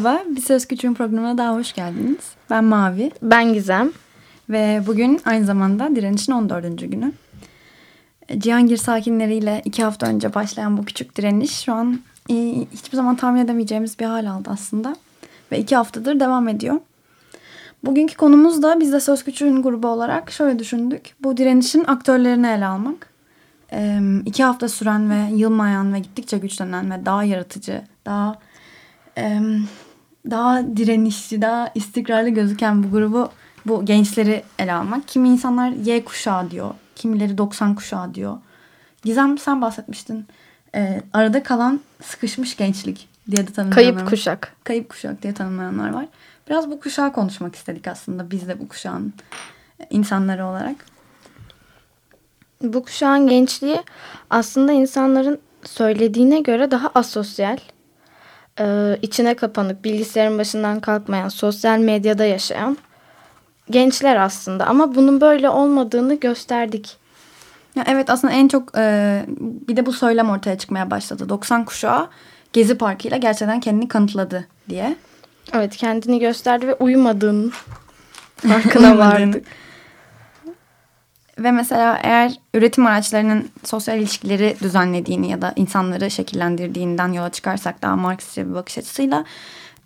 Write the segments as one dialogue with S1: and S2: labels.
S1: Merhaba, Bir Söz Küçüğün programına daha hoş geldiniz. Ben Mavi.
S2: Ben Gizem.
S1: Ve bugün aynı zamanda direnişin 14. günü. Cihangir sakinleriyle iki hafta önce başlayan bu küçük direniş şu an hiçbir zaman tahmin edemeyeceğimiz bir hal aldı aslında. Ve iki haftadır devam ediyor. Bugünkü konumuz da biz de Söz Küçüğün grubu olarak şöyle düşündük. Bu direnişin aktörlerini ele almak. E, iki hafta süren ve yılmayan ve gittikçe güçlenen ve daha yaratıcı, daha e, daha direnişçi, daha istikrarlı gözüken bu grubu, bu gençleri ele almak. Kimi insanlar Y kuşağı diyor, kimileri 90 kuşağı diyor. Gizem sen bahsetmiştin. E, arada kalan sıkışmış gençlik diye de tanımlayanlar
S2: Kayıp kuşak.
S1: Kayıp kuşak diye tanımlayanlar var. Biraz bu kuşağı konuşmak istedik aslında biz de bu kuşağın insanları olarak.
S2: Bu kuşağın gençliği aslında insanların söylediğine göre daha asosyal, e, içine kapanık, bilgisayarın başından kalkmayan, sosyal medyada yaşayan gençler aslında. Ama bunun böyle olmadığını gösterdik.
S1: Ya evet aslında en çok e, bir de bu söylem ortaya çıkmaya başladı. 90 kuşağı Gezi Parkı ile gerçekten kendini kanıtladı diye.
S2: Evet kendini gösterdi ve uyumadığının farkına vardı.
S1: Ve mesela eğer üretim araçlarının sosyal ilişkileri düzenlediğini ya da insanları şekillendirdiğinden yola çıkarsak daha Marksistçe bir bakış açısıyla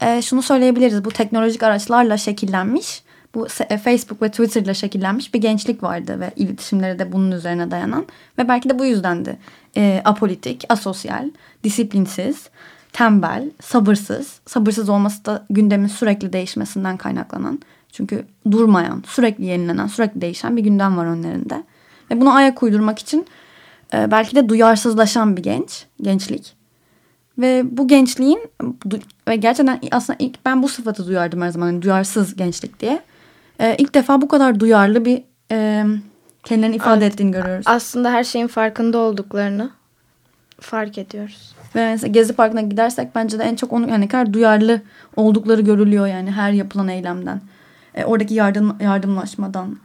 S1: e, şunu söyleyebiliriz. Bu teknolojik araçlarla şekillenmiş, bu e, Facebook ve Twitter ile şekillenmiş bir gençlik vardı ve iletişimleri de bunun üzerine dayanan. Ve belki de bu yüzdendi. E, apolitik, asosyal, disiplinsiz, tembel, sabırsız. Sabırsız olması da gündemin sürekli değişmesinden kaynaklanan. Çünkü durmayan, sürekli yenilenen, sürekli değişen bir gündem var önlerinde. Ve bunu ayak uydurmak için e, belki de duyarsızlaşan bir genç, gençlik. Ve bu gençliğin ve gerçekten aslında ilk ben bu sıfatı duyardım her zaman. Yani duyarsız gençlik diye. E, ilk defa bu kadar duyarlı bir e, kendilerini ifade evet, ettiğini görüyoruz.
S2: Aslında her şeyin farkında olduklarını fark ediyoruz.
S1: Ve mesela Gezi Parkı'na gidersek bence de en çok onu yani kadar duyarlı oldukları görülüyor yani her yapılan eylemden. E, oradaki yardım yardımlaşmadan.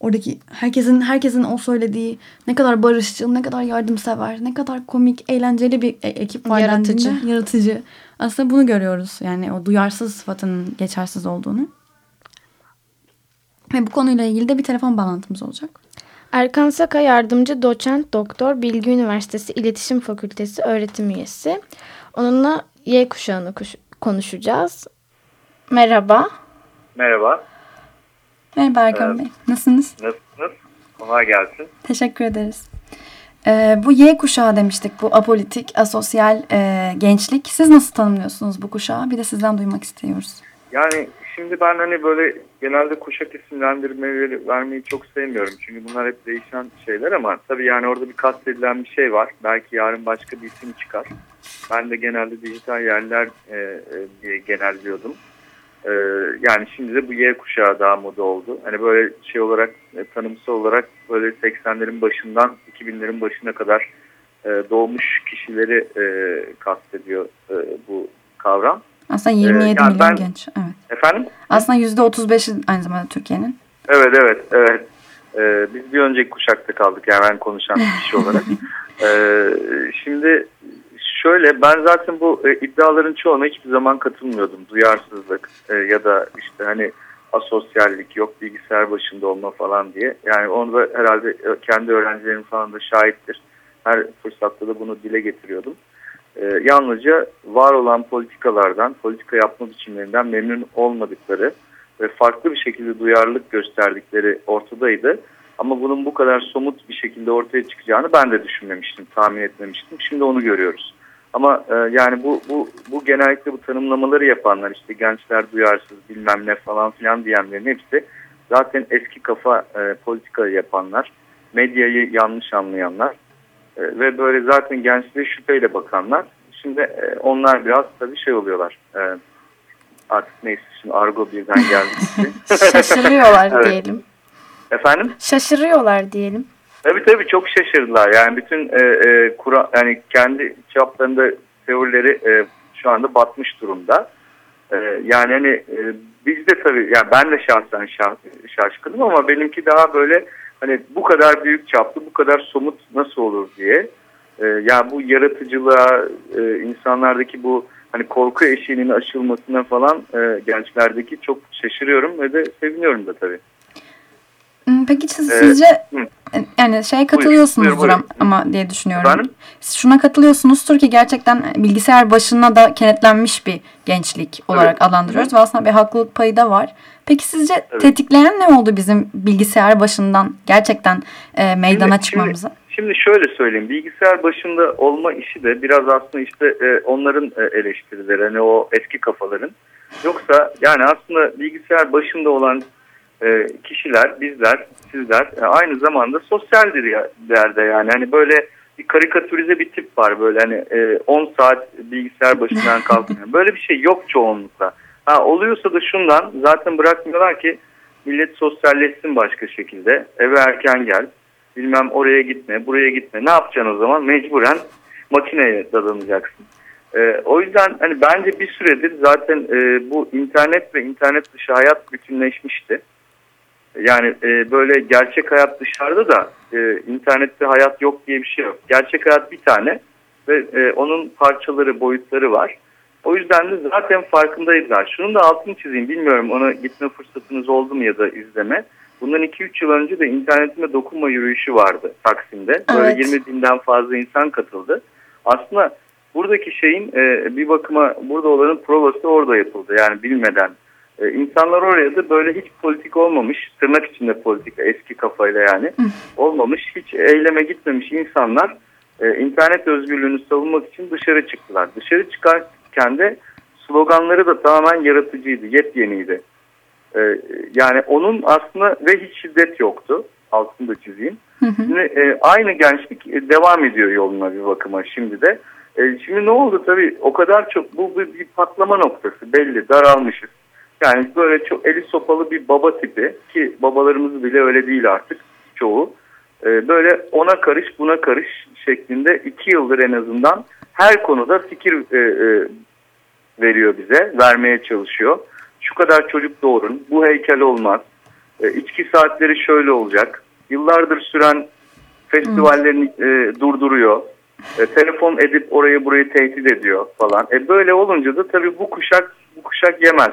S1: Oradaki herkesin herkesin o söylediği ne kadar barışçıl, ne kadar yardımsever, ne kadar komik, eğlenceli bir e ekip var
S2: yaratıcı.
S1: Dendiğinde, yaratıcı. Aslında bunu görüyoruz. Yani o duyarsız sıfatının geçersiz olduğunu. Ve bu konuyla ilgili de bir telefon bağlantımız olacak.
S2: Erkan Saka yardımcı doçent doktor Bilgi Üniversitesi İletişim Fakültesi öğretim üyesi. Onunla Y kuşağını konuşacağız. Merhaba.
S3: Merhaba.
S1: Merhaba Erkan ee, Bey. Nasılsınız?
S3: Nasılsınız? Kolay gelsin.
S1: Teşekkür ederiz. Ee, bu Y kuşağı demiştik. Bu apolitik, asosyal e, gençlik. Siz nasıl tanımlıyorsunuz bu kuşağı? Bir de sizden duymak istiyoruz.
S3: Yani şimdi ben hani böyle genelde kuşak isimlendirmeleri vermeyi çok sevmiyorum. Çünkü bunlar hep değişen şeyler ama tabii yani orada bir kastedilen bir şey var. Belki yarın başka bir isim çıkar. Ben de genelde dijital yerler e, e, diye genelliyordum. E, yani şimdi de bu Y kuşağı daha moda oldu. Hani böyle şey olarak e, tanımsal olarak böyle 80'lerin başından 2000'lerin başına kadar e, doğmuş kişileri e, kastediyor e, bu kavram.
S1: Aslında 27 ee, yani milyon ben, genç. Evet.
S3: Efendim?
S1: Aslında %35'i aynı zamanda Türkiye'nin.
S3: Evet evet evet. Ee, biz bir önceki kuşakta kaldık yani ben konuşan kişi olarak. ee, şimdi şöyle ben zaten bu e, iddiaların çoğuna hiçbir zaman katılmıyordum. Duyarsızlık e, ya da işte hani asosyallik yok bilgisayar başında olma falan diye. Yani onu da herhalde e, kendi öğrencilerim falan da şahittir. Her fırsatta da bunu dile getiriyordum e, yalnızca var olan politikalardan, politika yapma biçimlerinden memnun olmadıkları ve farklı bir şekilde duyarlılık gösterdikleri ortadaydı. Ama bunun bu kadar somut bir şekilde ortaya çıkacağını ben de düşünmemiştim, tahmin etmemiştim. Şimdi onu görüyoruz. Ama e, yani bu, bu, bu genellikle bu tanımlamaları yapanlar işte gençler duyarsız bilmem ne falan filan diyenlerin hepsi zaten eski kafa e, politika yapanlar, medyayı yanlış anlayanlar e, ve böyle zaten gençliğe şüpheyle bakanlar. Şimdi e, onlar biraz tabii şey oluyorlar. E, artık neyse şimdi argo birden geldi.
S2: Şaşırıyorlar
S3: Evet.
S2: diyelim.
S3: Efendim?
S2: Şaşırıyorlar diyelim.
S3: Tabii tabii çok şaşırdılar. Yani bütün e, e, kura, yani kendi çaplarında teorileri e, şu anda batmış durumda. E, yani hani e, biz de tabii yani ben de şahsen şah, şaşkınım ama benimki daha böyle hani bu kadar büyük çaplı bu kadar somut nasıl olur diye. E, yani bu yaratıcılığa e, insanlardaki bu hani korku eşiğinin aşılmasına falan e, gençlerdeki çok şaşırıyorum ve de seviniyorum da tabii.
S1: Hmm, Peki siz,
S3: Ee,
S1: sizce
S3: hı.
S1: yani şey katılıyorsunuzdur
S3: buyurun.
S1: am- ama diye düşünüyorum.
S3: Efendim?
S1: Siz şuna katılıyorsunuzdur ki gerçekten bilgisayar başına da kenetlenmiş bir gençlik olarak adlandırıyoruz ve aslında bir haklılık payı da var. Peki sizce
S3: Evet.
S1: tetikleyen ne oldu bizim bilgisayar başından gerçekten e, meydana
S3: Şimdi-
S1: çıkmamızı?
S3: Şimdi şöyle söyleyeyim. Bilgisayar başında olma işi de biraz aslında işte e, onların e, eleştirileri. Hani o eski kafaların. Yoksa yani aslında bilgisayar başında olan e, kişiler, bizler, sizler e, aynı zamanda sosyaldir ya derde yani. Hani böyle bir karikatürize bir tip var böyle hani e, 10 saat bilgisayar başından kalkmıyor. Böyle bir şey yok çoğunlukla. Ha, oluyorsa da şundan zaten bırakmıyorlar ki millet sosyalleşsin başka şekilde. Eve erken gel. Bilmem oraya gitme, buraya gitme. Ne yapacaksın o zaman? Mecburen makineye dadanacaksın. Ee, o yüzden hani bence bir süredir zaten e, bu internet ve internet dışı hayat bütünleşmişti. Yani e, böyle gerçek hayat dışarıda da e, internette hayat yok diye bir şey yok. Gerçek hayat bir tane ve e, onun parçaları, boyutları var. O yüzden de zaten farkındaydılar. Şunun da altını çizeyim bilmiyorum ona gitme fırsatınız oldu mu ya da izleme. Bundan 2-3 yıl önce de internetime dokunma yürüyüşü vardı Taksim'de. Böyle
S1: Evet.
S3: 20 binden fazla insan katıldı. Aslında buradaki şeyin e, bir bakıma burada olanın provası orada yapıldı. Yani bilmeden. E, insanlar oraya da böyle hiç politik olmamış, tırnak içinde politik eski kafayla yani olmamış, hiç eyleme gitmemiş insanlar e, internet özgürlüğünü savunmak için dışarı çıktılar. Dışarı çıkarken de sloganları da tamamen yaratıcıydı, yepyeniydi. E, yani onun aslında ve hiç şiddet yoktu. Altını da çizeyim. Şimdi e, aynı gençlik e, devam ediyor yoluna bir bakıma şimdi de. E, şimdi ne oldu tabii o kadar çok bu bir, bir patlama noktası belli daralmışız. Yani böyle çok eli sopalı bir baba tipi ki babalarımız bile öyle değil artık çoğu. E, böyle ona karış buna karış şeklinde iki yıldır en azından her konuda fikir e, e, veriyor bize, vermeye çalışıyor. Şu kadar çocuk doğurun, bu heykel olmaz, e, içki saatleri şöyle olacak. Yıllardır süren festivallerini e, durduruyor. E, telefon edip orayı burayı tehdit ediyor falan. E, böyle olunca da tabii bu kuşak bu kuşak yemez.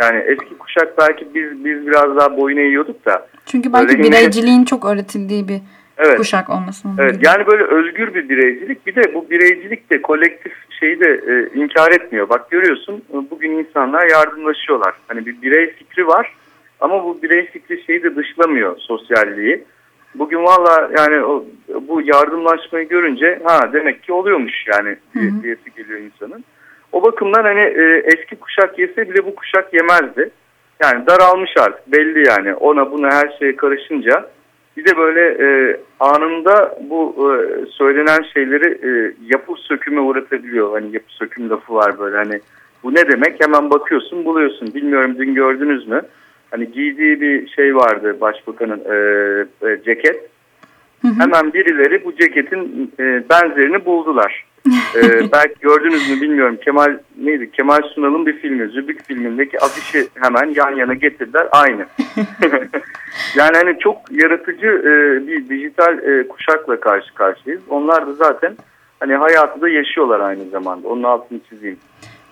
S3: Yani eski kuşak belki biz biz biraz daha boyun eğiyorduk da.
S1: Çünkü belki
S3: yine-
S1: bireyciliğin çok öğretildiği bir
S3: Evet.
S1: kuşak olmasının.
S3: Evet, yani böyle özgür bir bireycilik bir de bu bireycilik de kolektif şeyi de e, inkar etmiyor. Bak görüyorsun e, bugün insanlar yardımlaşıyorlar. Hani bir birey fikri var ama bu birey fikri şeyi de dışlamıyor sosyalliği. Bugün valla yani o, bu yardımlaşmayı görünce ha demek ki oluyormuş yani diye- diyesi geliyor insanın. O bakımdan hani e, eski kuşak yese bile bu kuşak yemezdi. Yani daralmış artık belli yani ona buna her şeye karışınca bir de böyle e, anında bu e, söylenen şeyleri e, yapı söküme uğratabiliyor. Hani yapı söküm lafı var böyle hani bu ne demek hemen bakıyorsun buluyorsun. Bilmiyorum dün gördünüz mü? Hani giydiği bir şey vardı başbakanın e, e, ceket. Hemen birileri bu ceketin e, benzerini buldular. E, belki gördünüz mü bilmiyorum Kemal neydi Kemal Sunal'ın bir filmi Zübük filmindeki afişi hemen yan yana getirdiler aynı. yani hani çok yaratıcı e, bir dijital e, kuşakla karşı karşıyayız. Onlar da zaten hani hayatı da yaşıyorlar aynı zamanda. Onun altını çizeyim.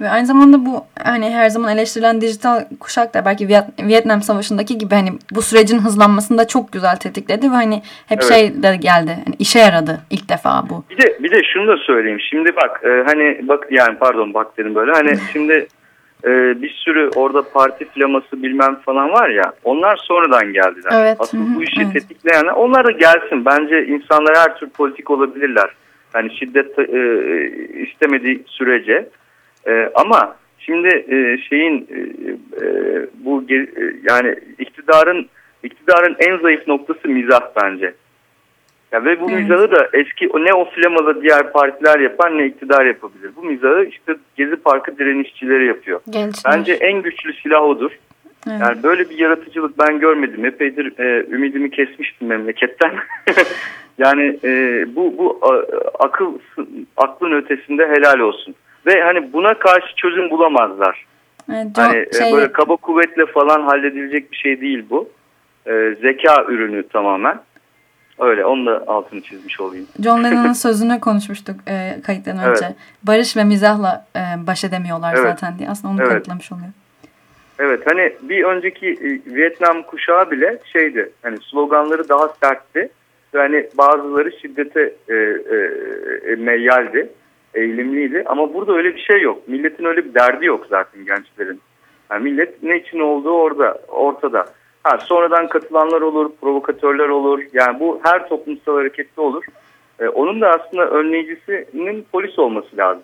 S1: Ve aynı zamanda bu hani her zaman eleştirilen dijital kuşak da belki Viyet- Vietnam Savaşı'ndaki gibi hani bu sürecin hızlanmasını da çok güzel tetikledi ve hani hep
S3: Evet.
S1: şey de geldi. Hani işe yaradı ilk defa bu.
S3: Bir de bir de şunu da söyleyeyim. Şimdi bak e, hani bak yani pardon bak dedim böyle. Hani şimdi e, bir sürü orada parti flaması bilmem falan var ya. Onlar sonradan geldiler.
S1: Evet,
S3: Asıl bu işi
S1: evet.
S3: tetikleyenler onlar da gelsin. Bence insanlar her tür politik olabilirler. Yani şiddet e, istemediği sürece. E, ama şimdi e, şeyin e, e, bu e, yani iktidarın iktidarın en zayıf noktası mizah bence. Ya ve bu mizahı da eski ne o flamalı diğer partiler yapar ne iktidar yapabilir. Bu mizahı işte Gezi Parkı direnişçileri yapıyor.
S2: Gençler.
S3: Bence en güçlü silah odur.
S1: Evet.
S3: Yani böyle bir yaratıcılık ben görmedim. Epeydir e, ümidimi kesmiştim memleketten. yani e, bu bu a, akıl aklın ötesinde helal olsun. Ve hani buna karşı çözüm bulamazlar.
S1: Evet,
S3: Hani e,
S1: şey,
S3: böyle kaba kuvvetle falan halledilecek bir şey değil bu. E, zeka ürünü tamamen. Öyle onu da altını çizmiş olayım.
S1: John Lennon'ın sözünü konuşmuştuk e, kayıttan önce.
S3: Evet.
S1: Barış ve mizahla e, baş edemiyorlar
S3: Evet.
S1: zaten diye. Aslında onu
S3: Evet.
S1: kanıtlamış oluyor.
S3: Evet hani bir önceki e, Vietnam kuşağı bile şeydi hani sloganları daha sertti. Ve hani bazıları şiddete e, e, e, meyyaldi, eğilimliydi. Ama burada öyle bir şey yok. Milletin öyle bir derdi yok zaten gençlerin. Yani millet ne için olduğu orada, ortada. Ha, sonradan katılanlar olur, provokatörler olur. Yani bu her toplumsal harekette olur. E, onun da aslında önleyicisinin polis olması lazım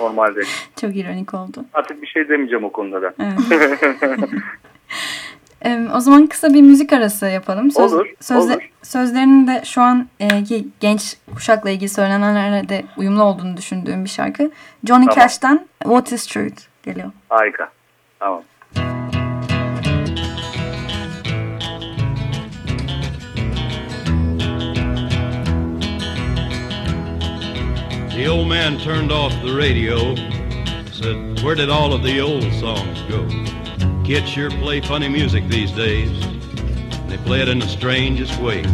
S3: normalde.
S1: Çok ironik oldu.
S3: Artık bir şey demeyeceğim o konuda da.
S1: Evet. O zaman kısa bir müzik arası yapalım.
S3: Olur, olur.
S1: Sözlerinin de şu an e, ki genç kuşakla ilgili söylenenlerle de uyumlu olduğunu düşündüğüm bir şarkı. Johnny
S3: Tamam.
S1: Cash'ten What is Truth geliyor.
S3: Harika. Tamam.
S4: The old man turned off the radio, said, Where did all of the old songs go? Kids sure play funny music these days. They play it in the strangest ways.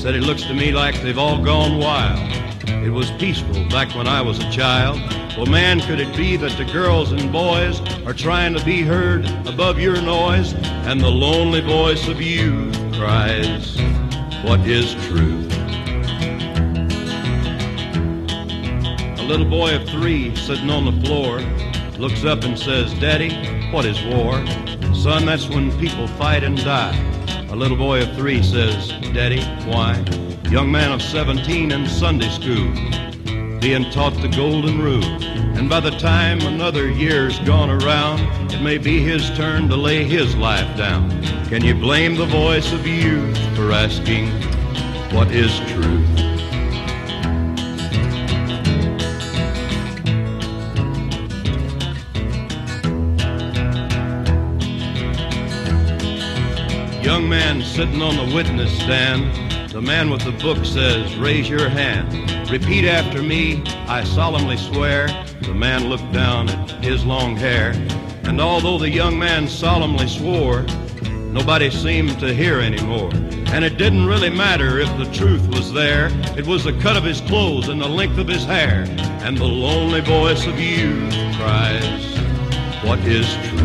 S4: Said it looks to me like they've all gone wild. It was peaceful back when I was a child. Well, man, could it be that the girls and boys are trying to be heard above your noise? And the lonely voice of you cries, What is truth? A little boy of three sitting on the floor looks up and says, Daddy, what is war? Son, that's when people fight and die. A little boy of three says, Daddy, why? Young man of 17 in Sunday school, being taught the golden rule. And by the time another year's gone around, it may be his turn to lay his life down. Can you blame the voice of youth for asking, what is truth? Young man sitting on the witness stand. The man with the book says, Raise your hand. Repeat after me, I solemnly swear. The man looked down at his long hair. And although the young man solemnly swore, nobody seemed to hear anymore. And it didn't really matter if the truth was there. It was the cut of his clothes and the length of his hair. And the lonely voice of youth cries, What is truth?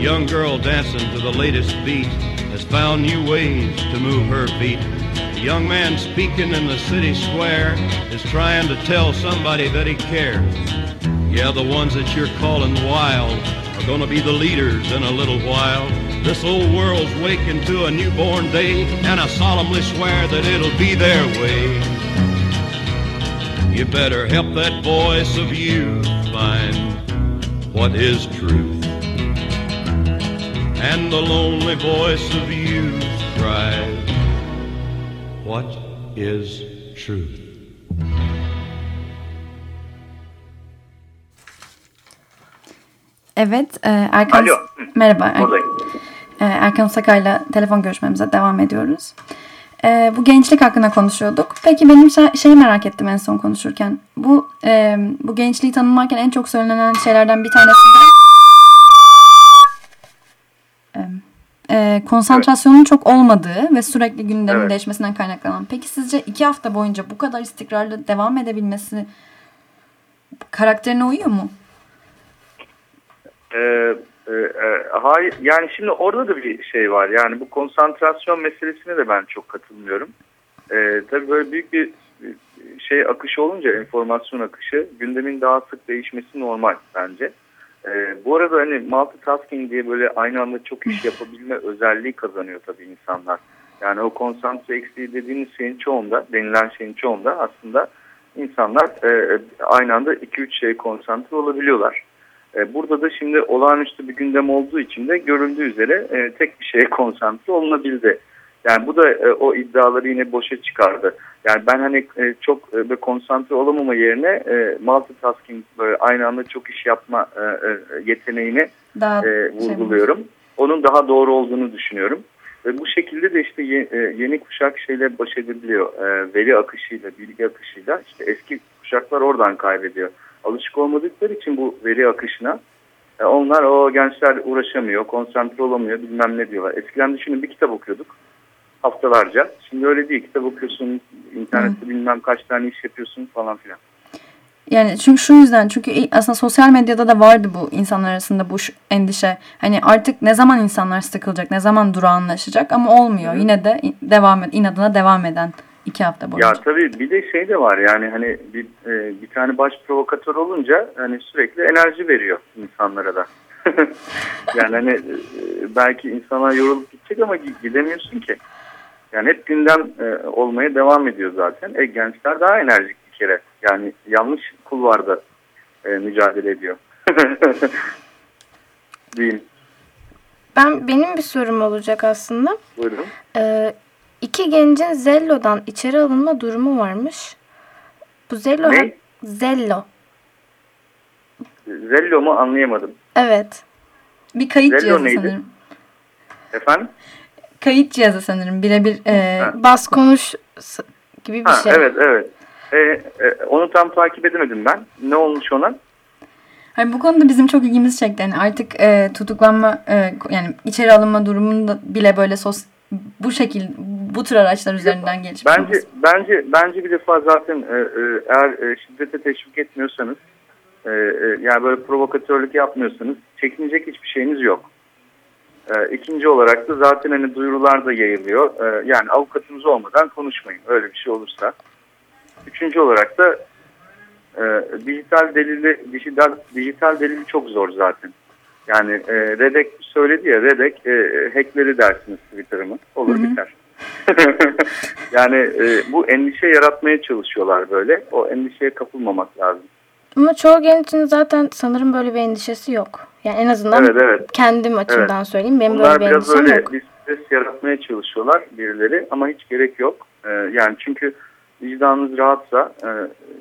S4: Young girl dancing to the latest beat has found new ways to move her feet. The young man speaking in the city square is trying to tell somebody that he cares. Yeah, the ones that you're calling wild are gonna be the leaders in a little while. This old world's waking to a newborn day, and I solemnly swear that it'll be their way. You better help that voice of youth find what is truth. And the lonely voice of youth cries, What is truth?
S1: Evet, e, Erkan
S3: Alo.
S1: merhaba. Er-
S3: Buradayım.
S1: e, Erkan Sakay'la telefon görüşmemize devam ediyoruz. E, bu gençlik hakkında konuşuyorduk. Peki benim şey, şeyi merak ettim en son konuşurken. Bu e, bu gençliği tanımlarken en çok söylenen şeylerden bir tanesi de e, e, konsantrasyonun çok olmadığı ve sürekli gündemin
S3: Evet.
S1: değişmesinden kaynaklanan. Peki sizce iki hafta boyunca bu kadar istikrarlı devam edebilmesi karakterine uyuyor mu?
S3: Ee, e, e, hayır yani şimdi orada da bir şey var yani bu konsantrasyon meselesine de ben çok katılmıyorum. Ee, tabii böyle büyük bir şey akışı olunca enformasyon akışı gündemin daha sık değişmesi normal bence. Ee, bu arada hani multitasking diye böyle aynı anda çok iş yapabilme özelliği kazanıyor tabii insanlar. Yani o konsantre eksikliği dediğiniz şeyin çoğunda, denilen şeyin çoğunda aslında insanlar e, aynı anda 2-3 şeye konsantre olabiliyorlar. E, burada da şimdi olağanüstü bir gündem olduğu için de görüldüğü üzere e, tek bir şeye konsantre olunabildi. Yani bu da e, o iddiaları yine boşa çıkardı. Yani ben hani e, çok e, konsantre olamama yerine e, multitasking böyle aynı anda çok iş yapma e, e, yeteneğini
S1: Daha
S3: e,
S1: şey
S3: vurguluyorum. Onun daha doğru olduğunu düşünüyorum. Ve bu şekilde de işte ye, e, yeni kuşak şeyle baş edebiliyor. E, veri akışıyla, bilgi akışıyla. işte eski kuşaklar oradan kaybediyor. Alışık olmadıkları için bu veri akışına e, onlar o gençler uğraşamıyor, konsantre olamıyor bilmem ne diyorlar. Eskiden düşünün bir kitap okuyorduk haftalarca. Şimdi öyle değil. Kitap okuyorsun, internette bilmem kaç tane iş yapıyorsun falan filan.
S1: Yani çünkü şu yüzden çünkü aslında sosyal medyada da vardı bu insanlar arasında bu endişe. Hani artık ne zaman insanlar sıkılacak, ne zaman durağanlaşacak ama olmuyor. Yine de devam et, inadına devam eden iki hafta boyunca.
S3: Ya tabii bir de şey de var yani hani bir, e, bir tane baş provokatör olunca hani sürekli enerji veriyor insanlara da. yani hani e, belki insana yorulup gidecek ama gi- gidemiyorsun ki. Yani hep gündem e, olmaya devam ediyor zaten. E, gençler daha enerjik bir kere. Yani yanlış kulvarda e, mücadele ediyor. Diyeyim.
S2: Ben benim bir sorum olacak aslında.
S3: Buyurun.
S2: Ee, iki gencin Zello'dan içeri alınma durumu varmış. Bu Zello
S3: Ne?
S2: Zello.
S3: Zello mu anlayamadım.
S2: Evet.
S1: Bir kayıt
S3: Zello
S1: cihazı
S3: neydi?
S1: sanırım.
S3: Efendim?
S1: Kayıt cihazı sanırım. Birebir e,
S3: Ha.
S2: Bas konuş gibi bir
S3: Ha,
S2: şey.
S3: evet evet. E, e, onu tam takip edemedim ben. Ne olmuş ona?
S1: Hani bu konuda bizim çok ilgimizi çekti. Yani artık e, tutuklanma e, yani içeri alınma durumunda bile böyle sos bu şekil bu tür araçlar üzerinden gelişmiş
S3: Bence
S1: olması.
S3: bence bence bir defa zaten e, e, eğer şiddete teşvik etmiyorsanız e, yani böyle provokatörlük yapmıyorsanız çekinecek hiçbir şeyiniz yok. E, ikinci olarak da zaten hani duyurular da yayılıyor. E, yani avukatınız olmadan konuşmayın öyle bir şey olursa. Üçüncü olarak da e, dijital delili dijital dijital delili çok zor zaten. Yani e, Redek söyledi ya Redek e, hackleri dersiniz Twitter'ımı. Olur
S1: Hı hı.
S3: biter. yani e, bu endişe yaratmaya çalışıyorlar böyle. O endişeye kapılmamak lazım.
S2: Ama çoğu gencin zaten sanırım böyle bir endişesi yok. Yani en azından
S3: Evet evet.
S2: kendim açımdan söyleyeyim. Benim
S3: Bunlar
S2: böyle bir
S3: biraz öyle
S2: yok.
S3: bir stres yaratmaya çalışıyorlar birileri ama hiç gerek yok. E, yani çünkü vicdanınız rahatsa e,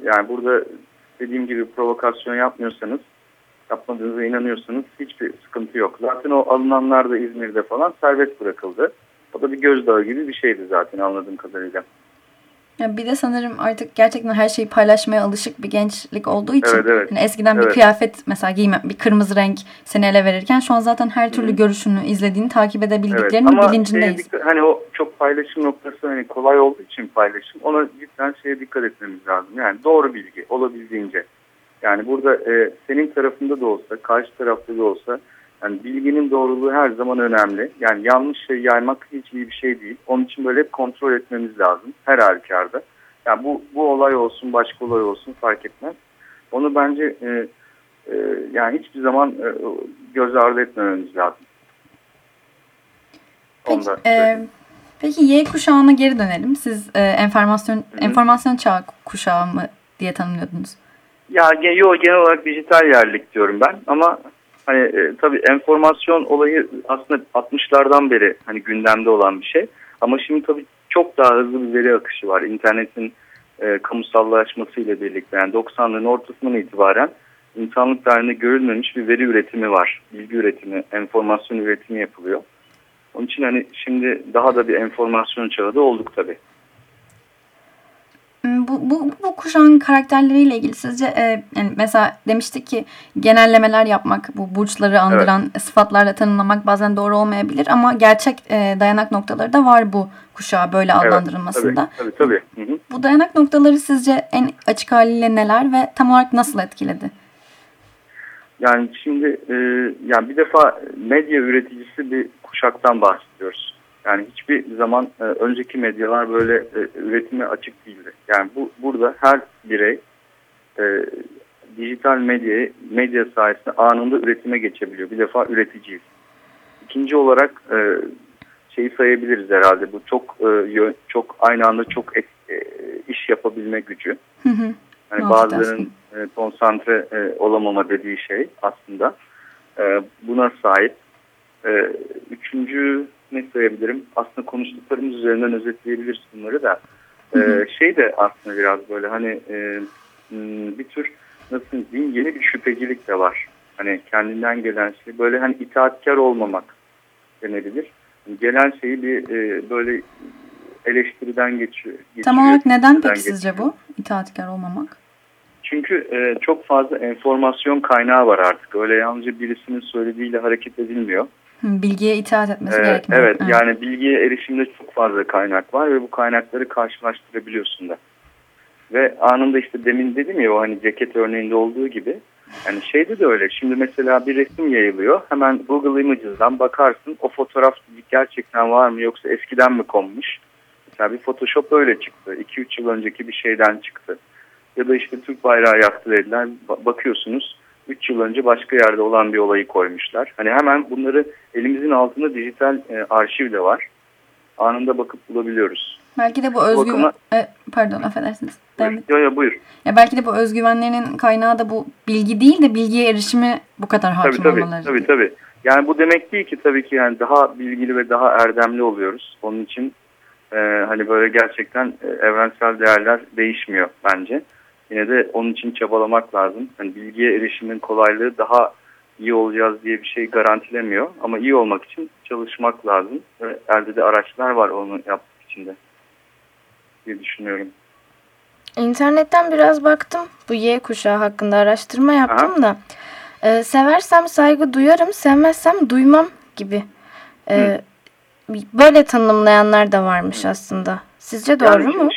S3: yani burada dediğim gibi provokasyon yapmıyorsanız yapmadığınıza inanıyorsanız hiçbir sıkıntı yok. Zaten o alınanlar da İzmir'de falan serbest bırakıldı. O da bir gözdağı gibi bir şeydi zaten anladığım kadarıyla.
S1: Ya bir de sanırım artık gerçekten her şeyi paylaşmaya alışık bir gençlik olduğu için
S3: Evet, evet.
S1: hani eskiden bir
S3: Evet.
S1: kıyafet mesela giyme bir kırmızı renk seni ele verirken şu an zaten her türlü görüşünü izlediğini takip edebildiklerinin
S3: ama
S1: bilincindeyiz.
S3: dikkat- hani o çok paylaşım noktası hani kolay olduğu için paylaşım ona cidden şeye dikkat etmemiz lazım. Yani doğru bilgi olabildiğince. Yani burada e, senin tarafında da olsa karşı tarafta da olsa yani bilginin doğruluğu her zaman önemli. Yani yanlış şey yaymak hiç iyi bir şey değil. Onun için böyle hep kontrol etmemiz lazım her halükarda. Yani bu, bu olay olsun başka olay olsun fark etmez. Onu bence e, e, yani hiçbir zaman e, göz ardı etmememiz lazım.
S1: Peki, e, peki Y kuşağına geri dönelim. Siz e, enformasyon
S3: hı.
S1: enformasyon çağı kuşağı mı diye tanımlıyordunuz?
S3: Ya yo, genel olarak dijital yerlik diyorum ben ama hani e, tabii enformasyon olayı aslında 60'lardan beri hani gündemde olan bir şey. Ama şimdi tabii çok daha hızlı bir veri akışı var. İnternetin e, kamusallaşmasıyla birlikte yani 90'ların ortasından itibaren insanlık tarihinde görülmemiş bir veri üretimi var. Bilgi üretimi, enformasyon üretimi yapılıyor. Onun için hani şimdi daha da bir enformasyon çağı da olduk tabii.
S1: Hmm, Bu, bu, bu kuşağın karakterleriyle ilgili sizce e, yani mesela demiştik ki genellemeler yapmak, bu burçları andıran sıfatlarla tanımlamak bazen doğru olmayabilir ama gerçek e, dayanak noktaları da var bu kuşağa böyle
S3: Evet,
S1: adlandırılmasında.
S3: Tabii tabii. tabii. Hı hı.
S1: Bu dayanak noktaları sizce en açık haliyle neler ve tam olarak nasıl etkiledi?
S3: Yani şimdi e, yani bir defa medya üreticisi bir kuşaktan bahsediyoruz. Yani hiçbir zaman e, önceki medyalar böyle e, üretime açık değildi. Yani bu burada her birey e, dijital medyayı medya sayesinde anında üretime geçebiliyor. Bir defa üreticiyiz. İkinci olarak e, şeyi sayabiliriz herhalde. Bu çok e, çok aynı anda çok et- e, iş yapabilme gücü.
S1: hı.
S3: Hani
S1: Multitasking.
S3: bazılarının e, konsantre e, olamama dediği şey aslında. E, buna sahip. E, üçüncü ne sayabilirim? Aslında konuştuklarımız üzerinden özetleyebiliriz bunları da. E, şey de aslında biraz böyle hani e, m, bir tür nasıl diyeyim yeni bir şüphecilik de var. Hani kendinden gelen şey böyle hani itaatkar olmamak denebilir. Gelen şeyi bir e, böyle eleştiriden geçiyor.
S1: Tam olarak neden peki sizce
S3: geçiriyor.
S1: bu? İtaatkar olmamak.
S3: Çünkü e, çok fazla enformasyon kaynağı var artık. Öyle yalnızca birisinin söylediğiyle hareket edilmiyor.
S1: Bilgiye itaat etmesi
S3: Ee,
S1: gerekmiyor.
S3: evet yani bilgiye erişimde çok fazla kaynak var ve bu kaynakları karşılaştırabiliyorsun da. Ve anında işte demin dedim ya o hani ceket örneğinde olduğu gibi yani şeyde de öyle. Şimdi mesela bir resim yayılıyor. Hemen Google Images'dan bakarsın o fotoğraf gerçekten var mı yoksa eskiden mi konmuş? Mesela bir Photoshop öyle çıktı. 2-3 yıl önceki bir şeyden çıktı. Ya da işte Türk bayrağı yaktı dediler. Ba- Bakıyorsunuz 3 yıl önce başka yerde olan bir olayı koymuşlar. Hani hemen bunları elimizin altında dijital e, arşiv de var. Anında bakıp bulabiliyoruz.
S1: Belki de bu özgüven...
S3: bakıma-
S1: E, pardon affedersiniz.
S3: Buyur. Yo, yo, buyur.
S1: Ya belki de bu özgüvenlerinin kaynağı da bu bilgi değil de bilgiye erişimi bu kadar hakim
S3: Tabii tabii,
S1: olmaları.
S3: tabii tabii. Yani bu demek değil ki tabii ki yani daha bilgili ve daha erdemli oluyoruz. Onun için e, hani böyle gerçekten e, evrensel değerler değişmiyor bence. Yine de onun için çabalamak lazım. Hani bilgiye erişimin kolaylığı daha iyi olacağız diye bir şey garantilemiyor. Ama iyi olmak için çalışmak lazım. Ve elde de araçlar var onu yapmak için de diye düşünüyorum.
S2: İnternetten biraz baktım. Bu Y kuşağı hakkında araştırma yaptım da. Ee, seversem saygı duyarım, sevmezsem duymam gibi. Ee, böyle tanımlayanlar da varmış aslında. Sizce doğru
S3: Yani
S2: mu?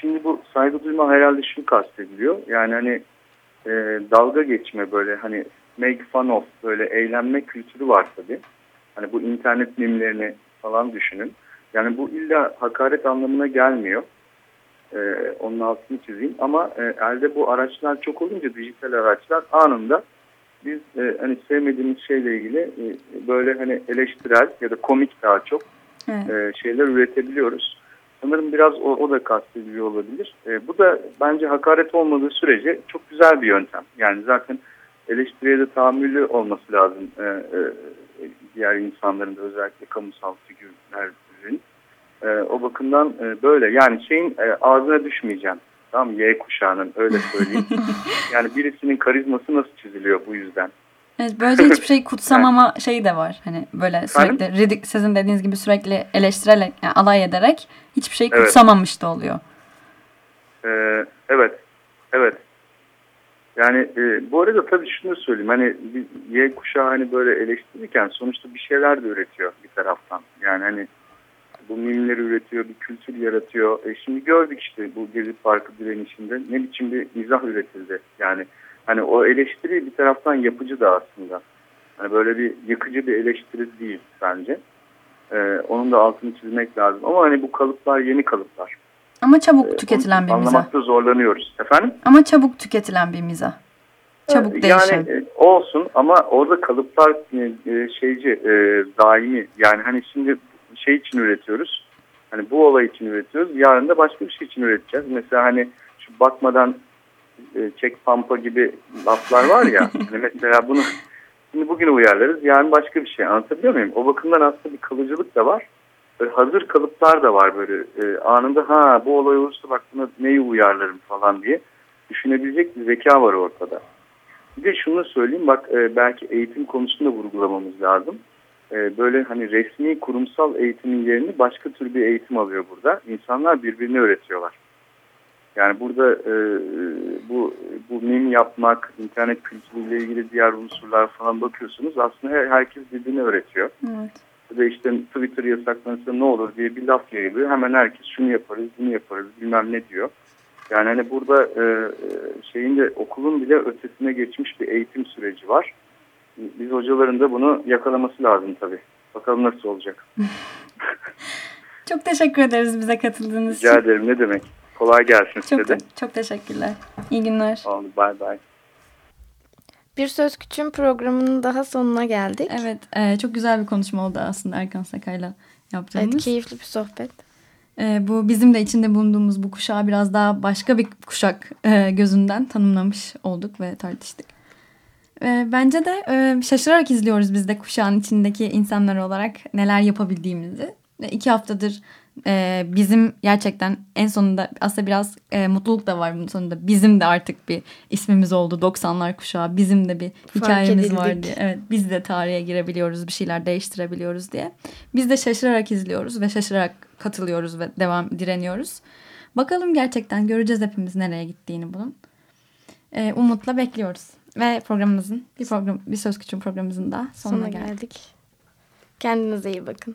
S3: Şimdi, bu saygı duyma herhalde şu kastediliyor. Yani hani e, dalga geçme böyle hani make fun of böyle eğlenme kültürü var tabii. Hani bu internet mimlerini falan düşünün. Yani bu illa hakaret anlamına gelmiyor. E, onun altını çizeyim. Ama e, elde bu araçlar çok olunca dijital araçlar anında biz e, hani sevmediğimiz şeyle ilgili e, böyle hani eleştirel ya da komik daha çok
S1: Evet.
S3: e, şeyler üretebiliyoruz. Sanırım biraz o, o da kastediliyor olabilir. E, bu da bence hakaret olmadığı sürece çok güzel bir yöntem. Yani zaten eleştiriye de tahammülü olması lazım e, e, diğer insanların da özellikle kamusal figürlerin. E, o bakımdan e, böyle yani şeyin e, ağzına düşmeyeceğim. Tamam Y kuşağının öyle söyleyeyim. yani birisinin karizması nasıl çiziliyor bu yüzden.
S1: Evet, böylece hiçbir şey kutsamama şeyi de var. Hani böyle sürekli ridik, sizin dediğiniz gibi sürekli eleştirerek, yani alay ederek hiçbir şey
S3: Evet.
S1: kutsamamış da oluyor.
S3: Ee, evet, evet. Yani e, bu arada tabii şunu söyleyeyim. Hani bir Y kuşağı hani böyle eleştirirken sonuçta bir şeyler de üretiyor bir taraftan. Yani hani bu mimleri üretiyor, bir kültür yaratıyor. E şimdi gördük işte bu Gezi Parkı direnişinde ne biçim bir mizah üretildi. Yani hani o eleştiri bir taraftan yapıcı da aslında. Hani böyle bir yıkıcı bir eleştiri değil bence. Ee, onun da altını çizmek lazım. Ama hani bu kalıplar yeni kalıplar.
S1: Ama çabuk
S3: Ee,
S1: tüketilen bir
S3: onu
S1: mizah.
S3: Anlamakta zorlanıyoruz. Efendim?
S1: Ama çabuk tüketilen bir mizah. Çabuk
S3: Yani
S1: değişen.
S3: e, olsun ama orada kalıplar e, e, şeyci, e, daimi. Yani hani şimdi şey için üretiyoruz. Hani bu olay için üretiyoruz. Yarın da başka bir şey için üreteceğiz. Mesela hani şu bakmadan e, çek pampa gibi laflar var ya. hani mesela bunu şimdi bugün uyarlarız. Yarın başka bir şey. Anlatabiliyor muyum? O bakımdan aslında bir kalıcılık da var. Böyle hazır kalıplar da var böyle. E, anında ha bu olay olursa bak buna neyi uyarlarım falan diye düşünebilecek bir zeka var ortada. Bir de şunu söyleyeyim bak e, belki eğitim konusunda vurgulamamız lazım. E, böyle hani resmi kurumsal eğitimin yerini başka tür bir eğitim alıyor burada. İnsanlar birbirini öğretiyorlar. Yani burada e, bu bu mim yapmak, internet kültürüyle ilgili diğer unsurlar falan bakıyorsunuz. Aslında her, herkes birbirini öğretiyor.
S1: Evet.
S3: Ve işte Twitter yasaklanırsa ne olur diye bir laf yayılıyor. Hemen herkes şunu yaparız, bunu yaparız, bilmem ne diyor. Yani hani burada e, şeyin de okulun bile ötesine geçmiş bir eğitim süreci var. Biz hocaların da bunu yakalaması lazım tabii. Bakalım nasıl olacak.
S1: Çok teşekkür ederiz bize katıldığınız
S3: Rica
S1: için.
S3: ederim ne demek. Kolay gelsin size
S1: Çok,
S3: de.
S1: çok teşekkürler. İyi günler.
S3: Oldu bay bay.
S2: Bir Söz Küçüğün programının daha sonuna geldik.
S1: Evet, e, çok güzel bir konuşma oldu aslında Erkan Sakay'la yaptığımız.
S2: Evet, keyifli bir sohbet.
S1: E, bu bizim de içinde bulunduğumuz bu kuşağı biraz daha başka bir kuşak e, gözünden tanımlamış olduk ve tartıştık. E, bence de e, şaşırarak izliyoruz biz de kuşağın içindeki insanlar olarak neler yapabildiğimizi. E, iki haftadır e, bizim gerçekten en sonunda aslında biraz e, mutluluk da var bunun sonunda. Bizim de artık bir ismimiz oldu 90'lar kuşağı. Bizim de bir hikayemiz
S2: edildik.
S1: var diye. Evet biz de tarihe girebiliyoruz bir şeyler değiştirebiliyoruz diye. Biz de şaşırarak izliyoruz ve şaşırarak katılıyoruz ve devam direniyoruz. Bakalım gerçekten göreceğiz hepimiz nereye gittiğini bunun. E, umutla bekliyoruz. Ve programımızın bir program bir söz küçüğün programımızın da sonuna,
S2: Sonuna
S1: geldik.
S2: geldik. Kendinize iyi bakın.